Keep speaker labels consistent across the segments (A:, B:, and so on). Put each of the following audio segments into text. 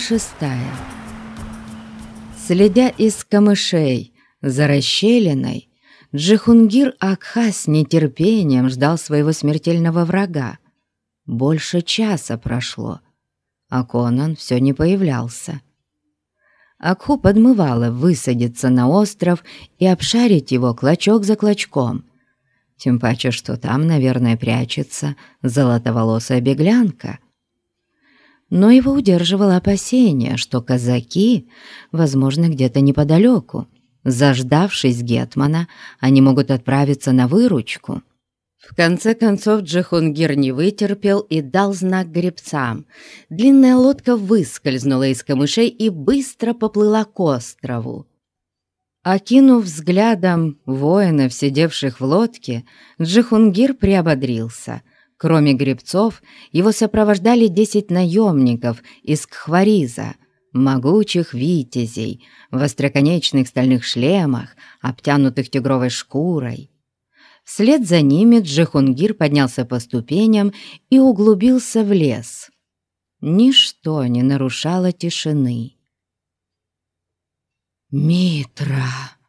A: Шестая. Следя из камышей за расщелиной, Джихунгир Акха с нетерпением ждал своего смертельного врага. Больше часа прошло, а Конан все не появлялся. Акху подмывало высадиться на остров и обшарить его клочок за клочком. Тем паче, что там, наверное, прячется золотоволосая беглянка. Но его удерживало опасение, что казаки, возможно, где-то неподалеку. Заждавшись Гетмана, они могут отправиться на выручку. В конце концов Джихунгир не вытерпел и дал знак гребцам. Длинная лодка выскользнула из камышей и быстро поплыла к острову. Окинув взглядом воинов, сидевших в лодке, Джихунгир приободрился. Кроме гребцов, его сопровождали десять наемников из Кхвариза, могучих витязей, в остроконечных стальных шлемах, обтянутых тигровой шкурой. Вслед за ними Джихунгир поднялся по ступеням и углубился в лес. Ничто не нарушало тишины. «Митра!» —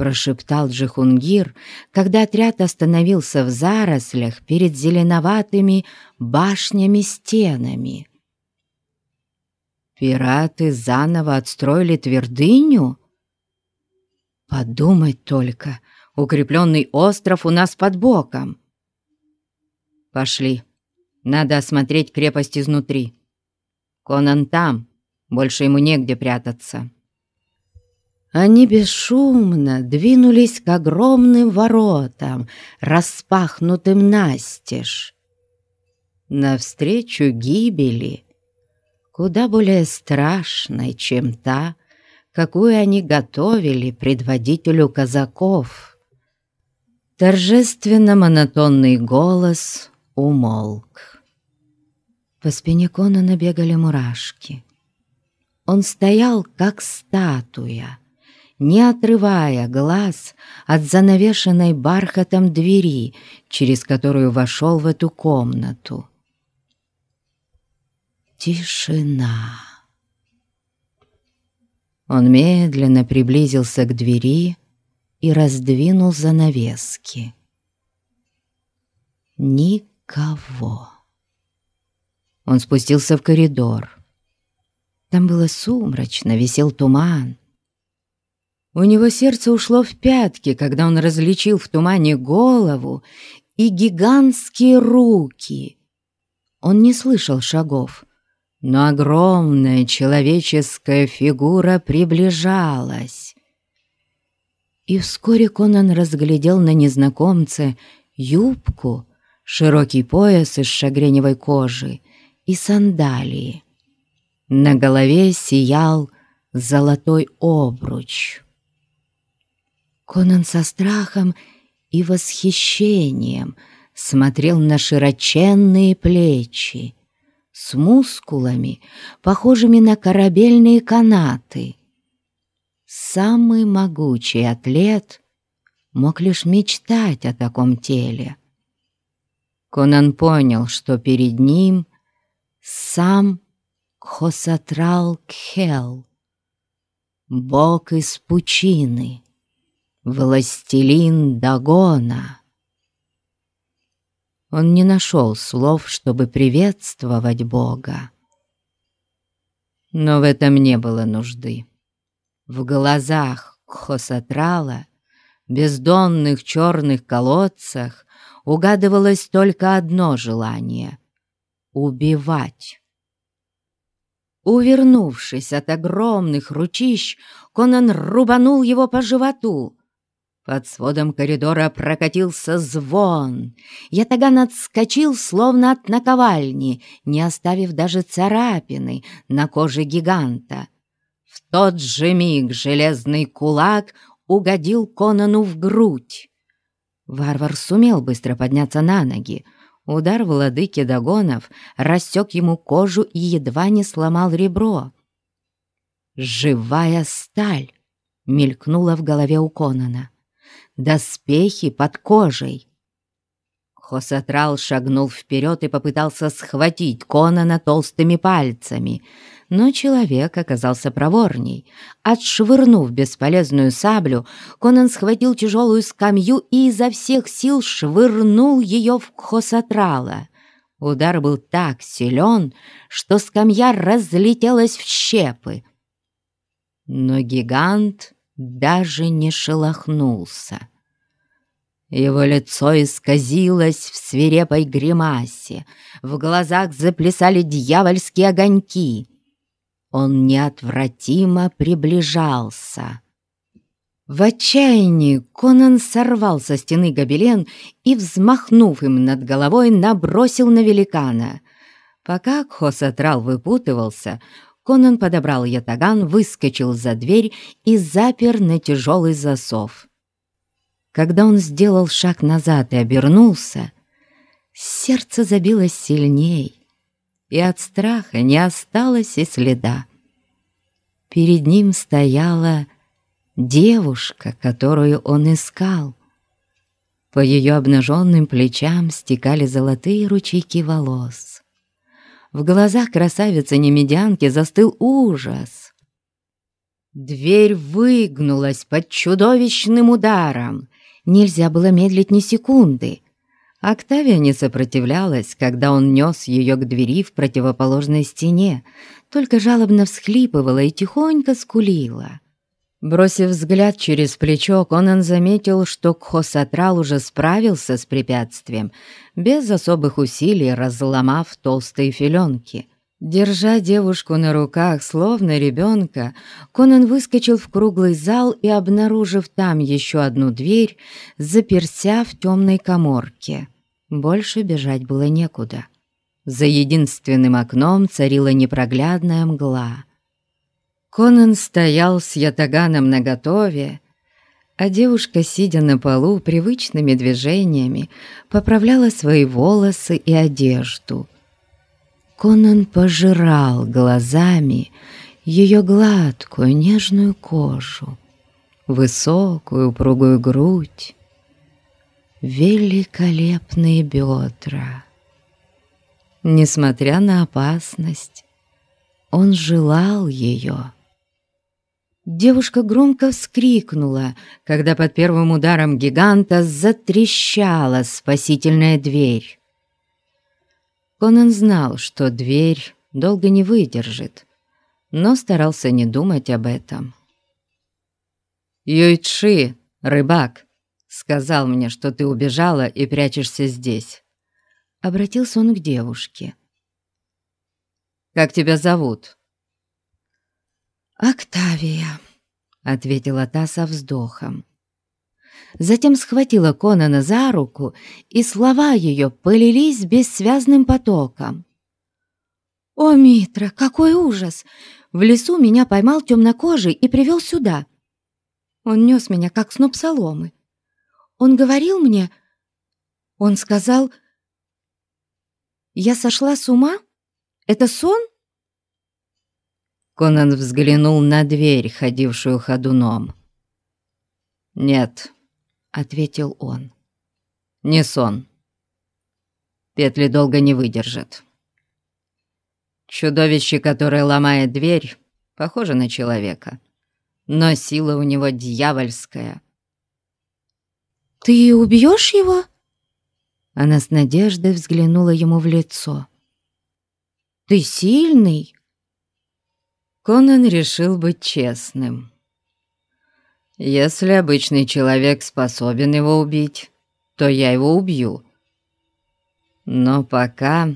A: прошептал Джихунгир, когда отряд остановился в зарослях перед зеленоватыми башнями-стенами. «Пираты заново отстроили твердыню?» «Подумать только!» Укрепленный остров у нас под боком. Пошли. Надо осмотреть крепость изнутри. Конан там. Больше ему негде прятаться. Они бесшумно двинулись к огромным воротам, распахнутым настежь. Навстречу гибели, куда более страшной, чем та, какую они готовили предводителю казаков — Торжественно-монотонный голос умолк. По спине Конана бегали мурашки. Он стоял, как статуя, не отрывая глаз от занавешенной бархатом двери, через которую вошел в эту комнату. Тишина. Он медленно приблизился к двери и раздвинул занавески. Никого. Он спустился в коридор. Там было сумрачно, висел туман. У него сердце ушло в пятки, когда он различил в тумане голову и гигантские руки. Он не слышал шагов, но огромная человеческая фигура приближалась и вскоре Конан разглядел на незнакомце юбку, широкий пояс из шагреневой кожи и сандалии. На голове сиял золотой обруч. Конан со страхом и восхищением смотрел на широченные плечи с мускулами, похожими на корабельные канаты, самый могучий атлет мог лишь мечтать о таком теле. Конан понял, что перед ним сам Хосатрал Кхел, бог из пучины, властелин Дагона. Он не нашел слов, чтобы приветствовать Бога. Но в этом не было нужды. В глазах Кхосатрала, бездонных черных колодцах, угадывалось только одно желание — убивать. Увернувшись от огромных ручищ, Конан рубанул его по животу. Под сводом коридора прокатился звон. Ятаган отскочил, словно от наковальни, не оставив даже царапины на коже гиганта — в тот же миг железный кулак угодил Конану в грудь. Варвар сумел быстро подняться на ноги. Удар владыки Дагонов рассек ему кожу и едва не сломал ребро. «Живая сталь!» — мелькнула в голове у Конана. «Доспехи под кожей!» Хосатрал шагнул вперед и попытался схватить Конана толстыми пальцами, но человек оказался проворней. Отшвырнув бесполезную саблю, Конан схватил тяжелую скамью и изо всех сил швырнул ее в Хосатрала. Удар был так силен, что скамья разлетелась в щепы. Но гигант даже не шелохнулся. Его лицо исказилось в свирепой гримасе, в глазах заплясали дьявольские огоньки. Он неотвратимо приближался. В отчаянии Конан сорвал со стены гобелен и, взмахнув им над головой, набросил на великана. Пока Кхосатрал выпутывался, Конан подобрал ятаган, выскочил за дверь и запер на тяжелый засов. Когда он сделал шаг назад и обернулся, сердце забилось сильней, и от страха не осталось и следа. Перед ним стояла девушка, которую он искал. По ее обнаженным плечам стекали золотые ручейки волос. В глазах красавицы-немедянки застыл ужас. Дверь выгнулась под чудовищным ударом, Нельзя было медлить ни секунды. Октавия не сопротивлялась, когда он нес ее к двери в противоположной стене, только жалобно всхлипывала и тихонько скулила. Бросив взгляд через плечо, Конан заметил, что Кхосатрал уже справился с препятствием, без особых усилий разломав толстые филенки. Держа девушку на руках, словно ребенка, Конан выскочил в круглый зал и, обнаружив там еще одну дверь, заперся в темной коморке. Больше бежать было некуда. За единственным окном царила непроглядная мгла. Конан стоял с ятаганом наготове, а девушка, сидя на полу, привычными движениями поправляла свои волосы и одежду — Конан пожирал глазами ее гладкую нежную кожу, высокую упругую грудь, великолепные бедра. Несмотря на опасность, он желал ее. Девушка громко вскрикнула, когда под первым ударом гиганта затрещала спасительная дверь. Конан знал, что дверь долго не выдержит, но старался не думать об этом. «Юйчи, рыбак, сказал мне, что ты убежала и прячешься здесь». Обратился он к девушке. «Как тебя зовут?» «Октавия», — ответила та со вздохом затем схватила Конана за руку, и слова ее полились бессвязным потоком. «О, Митра, какой ужас! В лесу меня поймал темнокожий и привел сюда. Он нес меня, как сноп соломы. Он говорил мне... Он сказал... Я сошла с ума? Это сон?» Конан взглянул на дверь, ходившую ходуном. «Нет», — ответил он. «Не сон. Петли долго не выдержат. Чудовище, которое ломает дверь, похоже на человека, но сила у него дьявольская». «Ты убьешь его?» Она с надеждой взглянула ему в лицо. «Ты сильный?» Конан решил быть честным. Если обычный человек способен его убить, то я его убью. Но пока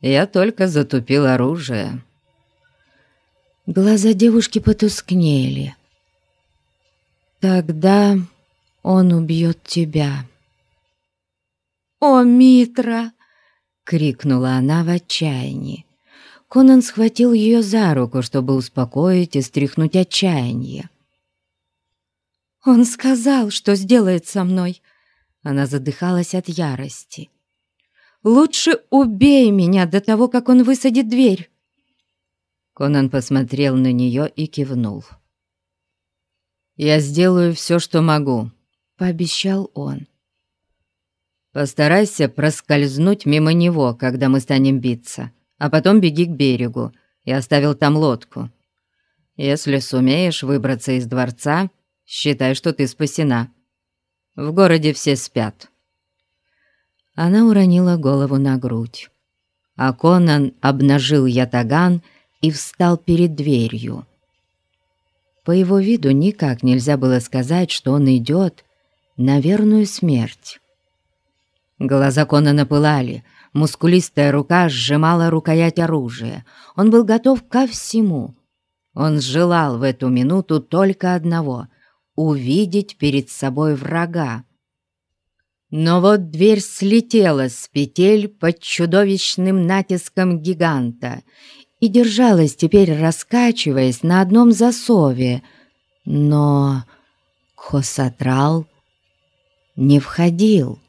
A: я только затупил оружие. Глаза девушки потускнели. Тогда он убьет тебя. «О, Митра!» — крикнула она в отчаянии. Конан схватил ее за руку, чтобы успокоить и стряхнуть отчаяние. Он сказал, что сделает со мной. Она задыхалась от ярости. «Лучше убей меня до того, как он высадит дверь!» Конан посмотрел на нее и кивнул. «Я сделаю все, что могу», — пообещал он. Постарайся проскользнуть мимо него, когда мы станем биться, а потом беги к берегу. Я оставил там лодку. Если сумеешь выбраться из дворца, считай, что ты спасена. В городе все спят». Она уронила голову на грудь, а Конан обнажил ятаган и встал перед дверью. По его виду никак нельзя было сказать, что он идет на верную смерть. Глаза Конана пылали, мускулистая рука сжимала рукоять оружия. Он был готов ко всему. Он желал в эту минуту только одного — увидеть перед собой врага. Но вот дверь слетела с петель под чудовищным натиском гиганта и держалась теперь, раскачиваясь на одном засове. Но Хосатрал не входил.